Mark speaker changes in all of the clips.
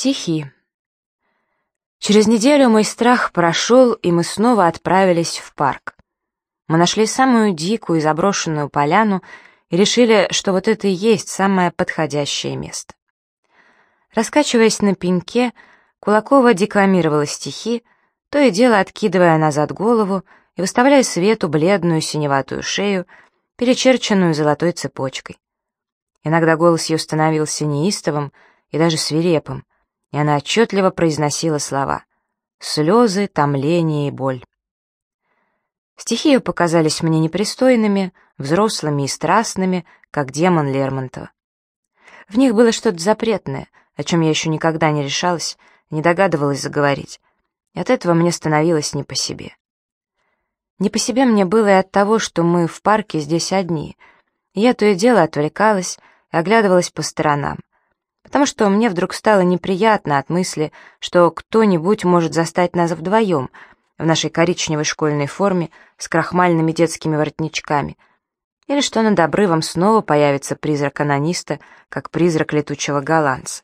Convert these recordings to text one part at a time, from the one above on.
Speaker 1: Стихи. Через неделю мой страх прошел, и мы снова отправились в парк. Мы нашли самую дикую и заброшенную поляну и решили, что вот это и есть самое подходящее место. Раскачиваясь на пеньке, Кулакова декламировала стихи, то и дело откидывая назад голову и выставляя свету бледную синеватую шею, перечерченную золотой цепочкой. Иногда голос ее становился неистовым и даже свирепым, и она отчетливо произносила слова «слезы, томление и боль». Стихи ее показались мне непристойными, взрослыми и страстными, как демон Лермонтова. В них было что-то запретное, о чем я еще никогда не решалась, не догадывалась заговорить, и от этого мне становилось не по себе. Не по себе мне было и от того, что мы в парке здесь одни, и я то и дело отвлекалась и оглядывалась по сторонам потому что мне вдруг стало неприятно от мысли, что кто-нибудь может застать нас вдвоем в нашей коричневой школьной форме с крахмальными детскими воротничками, или что над обрывом снова появится призрак анониста, как призрак летучего голландца.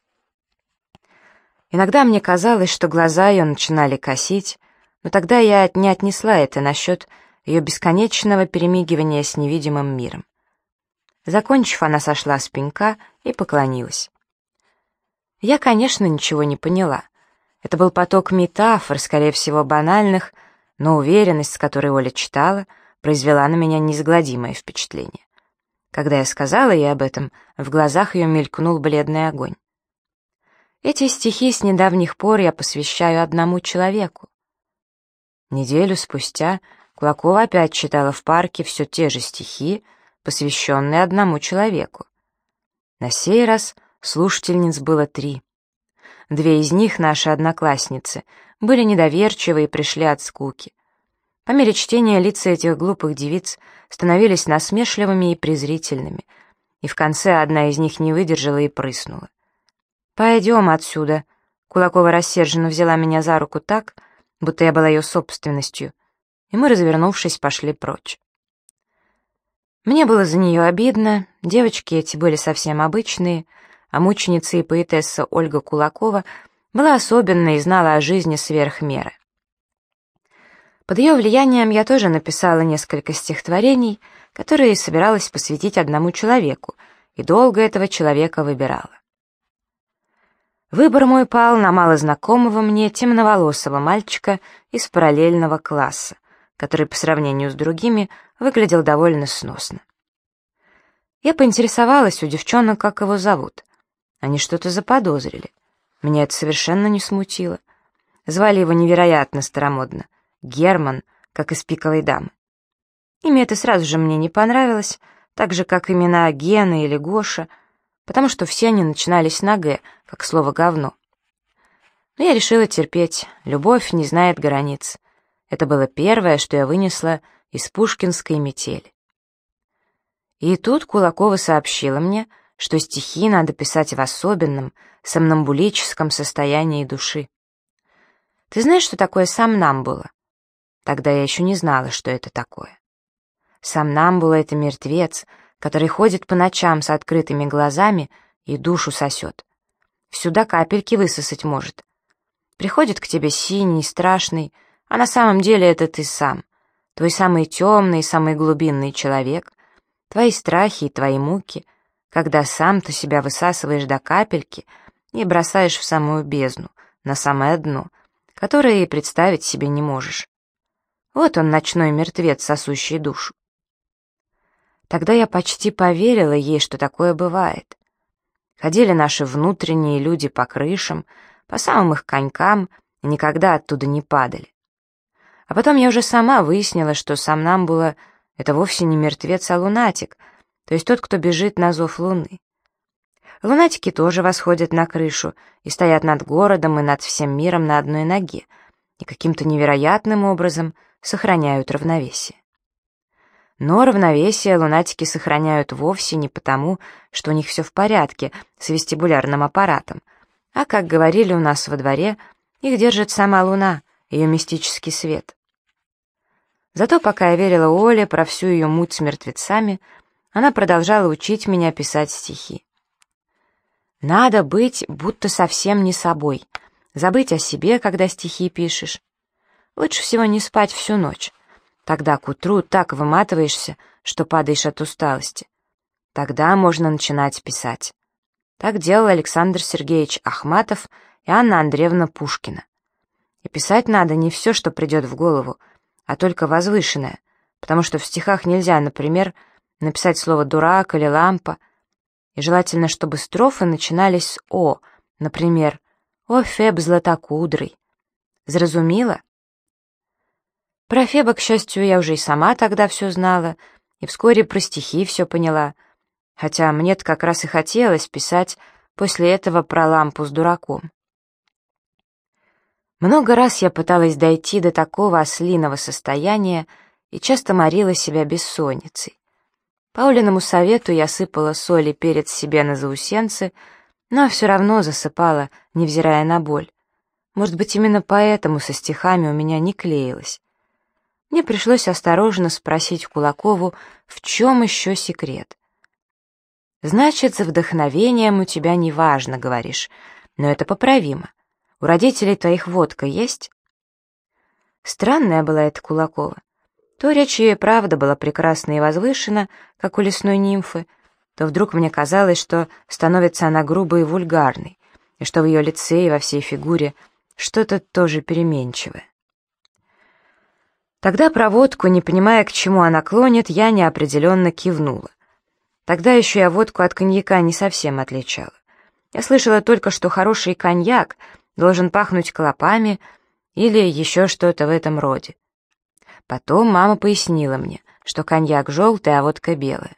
Speaker 1: Иногда мне казалось, что глаза ее начинали косить, но тогда я не отнесла это насчет ее бесконечного перемигивания с невидимым миром. Закончив, она сошла с пенька и поклонилась. Я, конечно, ничего не поняла. Это был поток метафор, скорее всего, банальных, но уверенность, с которой Оля читала, произвела на меня неизгладимое впечатление. Когда я сказала ей об этом, в глазах ее мелькнул бледный огонь. Эти стихи с недавних пор я посвящаю одному человеку. Неделю спустя Кулакова опять читала в парке все те же стихи, посвященные одному человеку. На сей раз Слушательниц было три. Две из них, наши одноклассницы, были недоверчивы и пришли от скуки. По мере чтения лица этих глупых девиц становились насмешливыми и презрительными, и в конце одна из них не выдержала и прыснула. «Пойдем отсюда», — Кулакова рассерженно взяла меня за руку так, будто я была ее собственностью, и мы, развернувшись, пошли прочь. Мне было за нее обидно, девочки эти были совсем обычные — а мученица и поэтесса Ольга Кулакова была особенной и знала о жизни сверх меры. Под ее влиянием я тоже написала несколько стихотворений, которые собиралась посвятить одному человеку, и долго этого человека выбирала. Выбор мой пал на малознакомого мне темноволосого мальчика из параллельного класса, который по сравнению с другими выглядел довольно сносно. Я поинтересовалась у девчонок, как его зовут. Они что-то заподозрили. Меня это совершенно не смутило. Звали его невероятно старомодно. Герман, как из «Пиковой дамы». Имя это сразу же мне не понравилось, так же, как имена Гена или Гоша, потому что все они начинались на «г», как слово «говно». Но я решила терпеть, любовь не знает границ. Это было первое, что я вынесла из пушкинской метели. И тут Кулакова сообщила мне, что стихи надо писать в особенном, сомнамбулическом состоянии души. Ты знаешь, что такое сомнамбула? Тогда я еще не знала, что это такое. Сомнамбула — это мертвец, который ходит по ночам с открытыми глазами и душу сосет. Сюда капельки высосать может. Приходит к тебе синий, страшный, а на самом деле это ты сам, твой самый темный, самый глубинный человек, твои страхи и твои муки — когда сам ты себя высасываешь до капельки и бросаешь в самую бездну, на самое дно, которое и представить себе не можешь. Вот он, ночной мертвец, сосущий душу. Тогда я почти поверила ей, что такое бывает. Ходили наши внутренние люди по крышам, по самым их конькам, и никогда оттуда не падали. А потом я уже сама выяснила, что сам нам было это вовсе не мертвец, а лунатик — то есть тот, кто бежит на зов луны. Лунатики тоже восходят на крышу и стоят над городом и над всем миром на одной ноге, и каким-то невероятным образом сохраняют равновесие. Но равновесие лунатики сохраняют вовсе не потому, что у них все в порядке с вестибулярным аппаратом, а, как говорили у нас во дворе, их держит сама луна, ее мистический свет. Зато пока я верила Оле про всю ее муть с мертвецами, она продолжала учить меня писать стихи. Надо быть будто совсем не собой, забыть о себе, когда стихи пишешь. Лучше всего не спать всю ночь. Тогда к утру так выматываешься, что падаешь от усталости. Тогда можно начинать писать. Так делал Александр Сергеевич Ахматов и Анна Андреевна Пушкина. И писать надо не все, что придет в голову, а только возвышенное, потому что в стихах нельзя, например, написать слово «дурак» или «лампа», и желательно, чтобы строфы начинались с «о», например, «О, Феб златокудрый». Зразумела? Про Феба, к счастью, я уже и сама тогда все знала, и вскоре про стихи все поняла, хотя мне-то как раз и хотелось писать после этого про лампу с дураком. Много раз я пыталась дойти до такого ослиного состояния и часто морила себя бессонницей. По Олиному совету я сыпала соль и перец себе на заусенцы, но все равно засыпала, невзирая на боль. Может быть, именно поэтому со стихами у меня не клеилось. Мне пришлось осторожно спросить Кулакову, в чем еще секрет. «Значит, за вдохновением у тебя не важно, — говоришь, — но это поправимо. У родителей твоих водка есть?» Странная была эта Кулакова. То речь ее правда была прекрасна и возвышена, как у лесной нимфы, то вдруг мне казалось, что становится она грубой и вульгарной, и что в ее лице и во всей фигуре что-то тоже переменчивое. Тогда проводку, не понимая, к чему она клонит, я неопределенно кивнула. Тогда еще я водку от коньяка не совсем отличала. Я слышала только, что хороший коньяк должен пахнуть клопами или еще что-то в этом роде. Потом мама пояснила мне, что коньяк желтый, а водка белая.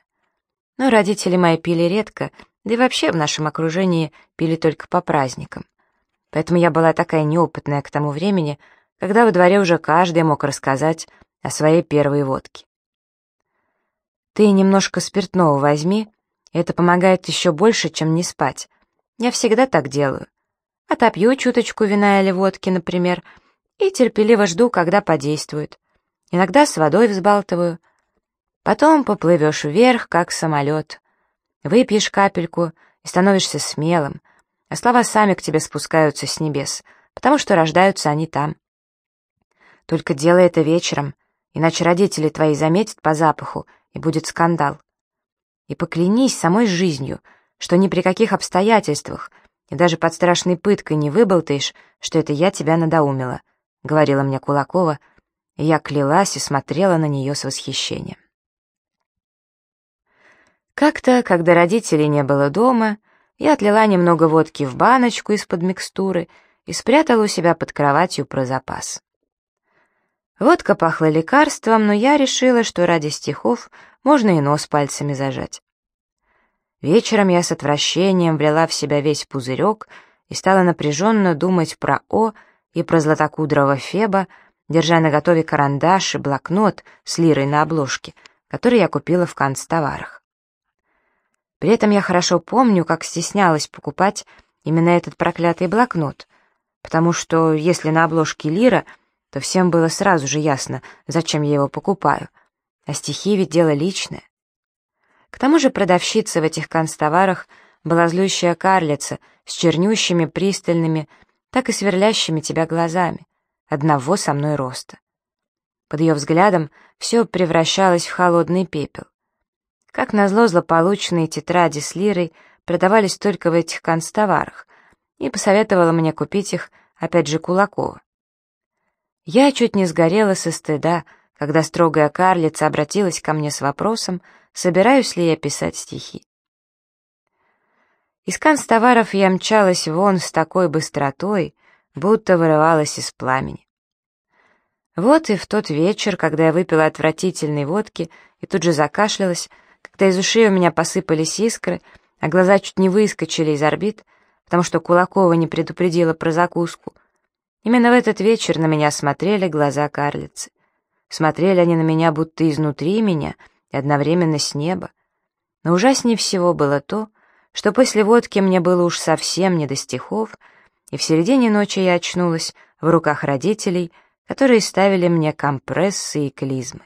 Speaker 1: Но родители мои пили редко, да и вообще в нашем окружении пили только по праздникам. Поэтому я была такая неопытная к тому времени, когда во дворе уже каждый мог рассказать о своей первой водке. «Ты немножко спиртного возьми, это помогает еще больше, чем не спать. Я всегда так делаю. Отопью чуточку вина или водки, например, и терпеливо жду, когда подействует. Иногда с водой взбалтываю. Потом поплывешь вверх, как самолет. Выпьешь капельку и становишься смелым, а слова сами к тебе спускаются с небес, потому что рождаются они там. Только делай это вечером, иначе родители твои заметят по запаху, и будет скандал. И поклянись самой жизнью, что ни при каких обстоятельствах и даже под страшной пыткой не выболтаешь, что это я тебя надоумила, — говорила мне Кулакова, — я клялась и смотрела на нее с восхищением. Как-то, когда родителей не было дома, я отлила немного водки в баночку из-под микстуры и спрятала у себя под кроватью про запас. Водка пахла лекарством, но я решила, что ради стихов можно и нос пальцами зажать. Вечером я с отвращением влила в себя весь пузырек и стала напряженно думать про О и про златокудрого Феба, держа на готове карандаш и блокнот с лирой на обложке, который я купила в канцтоварах. При этом я хорошо помню, как стеснялась покупать именно этот проклятый блокнот, потому что если на обложке лира, то всем было сразу же ясно, зачем я его покупаю, а стихи ведь дело личное. К тому же продавщица в этих канцтоварах была злющая карлица с чернющими, пристальными, так и сверлящими тебя глазами одного со мной роста. Под ее взглядом все превращалось в холодный пепел. Как назло, злополучные тетради с лирой продавались только в этих констоварах, и посоветовала мне купить их, опять же, Кулакова. Я чуть не сгорела со стыда, когда строгая карлица обратилась ко мне с вопросом, собираюсь ли я писать стихи. Из канцтоваров я мчалась вон с такой быстротой, будто вырывалась из пламени. Вот и в тот вечер, когда я выпила отвратительной водки и тут же закашлялась, когда из ушей у меня посыпались искры, а глаза чуть не выскочили из орбит, потому что Кулакова не предупредила про закуску. Именно в этот вечер на меня смотрели глаза карлицы. Смотрели они на меня будто изнутри меня и одновременно с неба. Но ужаснее всего было то, что после водки мне было уж совсем не до стихов, и в середине ночи я очнулась в руках родителей, которые ставили мне компрессы и клизмы.